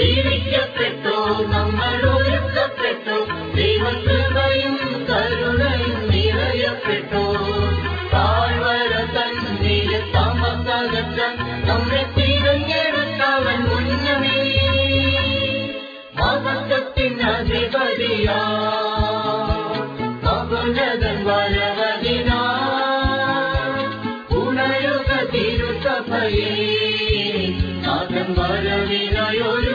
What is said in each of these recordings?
പീഡിക്കപ്പെട്ടോ നമ്മൾ ഉയർത്തപ്പെട്ടോ ദൈവകൃപയും കരുണയും നിറയപ്പെട്ടോ. താഴ്വര തന്നിലെ താമസകത്താൻ നമ്മെ തിരഞ്ഞെടുത്തവൻ മുന്നമേ. മതത്തിനധിപതിയാ മകുനതൻ വരവതിനാ ഉണയുക തിരുസഭയേ നാഥൻ വരവിനായൊരു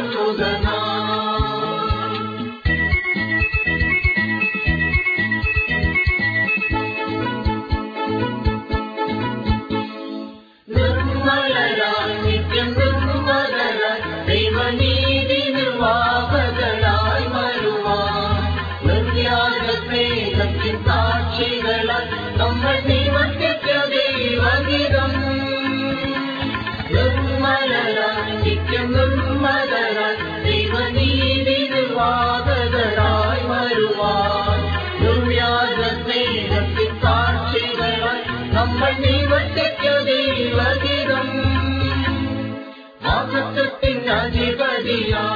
Yeah.